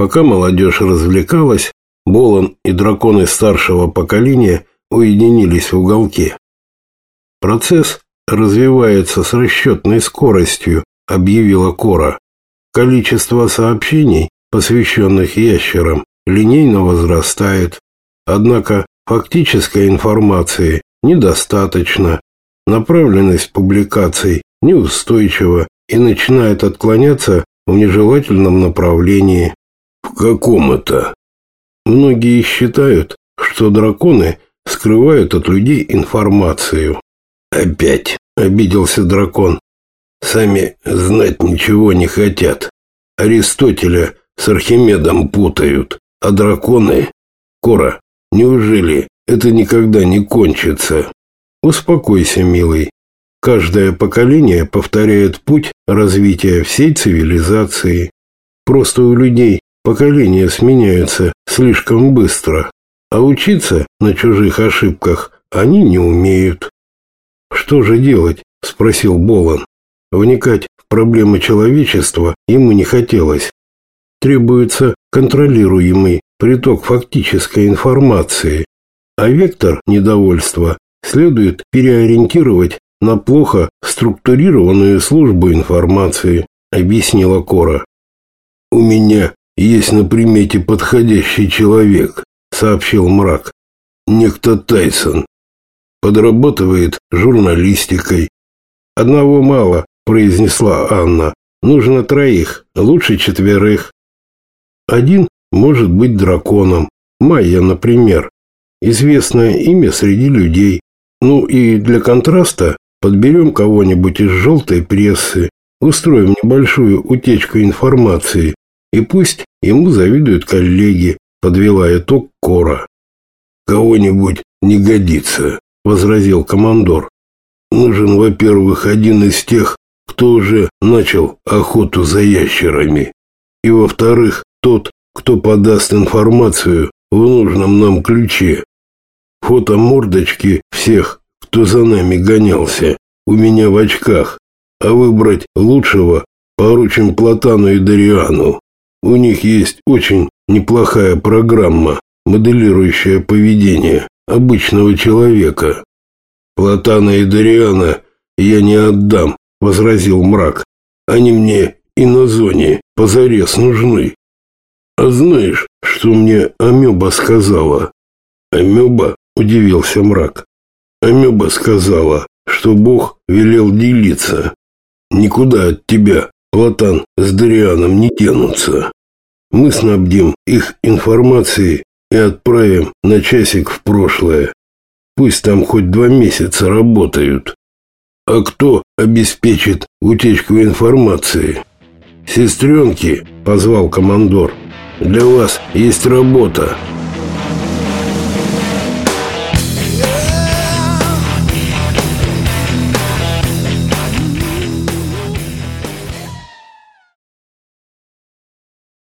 Пока молодежь развлекалась, Болон и драконы старшего поколения уединились в уголке. Процесс развивается с расчетной скоростью, объявила Кора. Количество сообщений, посвященных ящерам, линейно возрастает. Однако фактической информации недостаточно. Направленность публикаций неустойчива и начинает отклоняться в нежелательном направлении. В каком это? Многие считают, что драконы скрывают от людей информацию. Опять обиделся дракон. Сами знать ничего не хотят. Аристотеля с Архимедом путают, а драконы... Кора, неужели это никогда не кончится? Успокойся, милый. Каждое поколение повторяет путь развития всей цивилизации. Просто у людей поколения сменяются слишком быстро, а учиться на чужих ошибках они не умеют. «Что же делать?» – спросил Болон. Вникать в проблемы человечества ему не хотелось. Требуется контролируемый приток фактической информации, а вектор недовольства следует переориентировать на плохо структурированную службу информации, объяснила Кора. У меня есть на примете подходящий человек, сообщил мрак. Некто Тайсон. Подрабатывает журналистикой. Одного мало, произнесла Анна. Нужно троих, лучше четверых. Один может быть драконом. Майя, например. Известное имя среди людей. Ну и для контраста подберем кого-нибудь из желтой прессы, устроим небольшую утечку информации, и пусть ему завидуют коллеги, подвела итог Кора. Кого-нибудь не годится, возразил командор. Нужен, во-первых, один из тех, кто уже начал охоту за ящерами, и во-вторых, тот, кто подаст информацию в нужном нам ключе. Фото мордочки всех, кто за нами гонялся, у меня в очках, а выбрать лучшего поручим Платану и Дариану. У них есть очень неплохая программа, моделирующая поведение обычного человека. Платана и Дариана я не отдам, возразил мрак. Они мне и на зоне позарез нужны. А знаешь, что мне Амеба сказала? Амеба, удивился мрак. Амеба сказала, что Бог велел делиться. Никуда от тебя Платан с Дарианом не тянутся. Мы снабдим их информацией и отправим на часик в прошлое. Пусть там хоть два месяца работают. А кто обеспечит утечку информации? Сестренки, позвал командор. Для вас есть работа.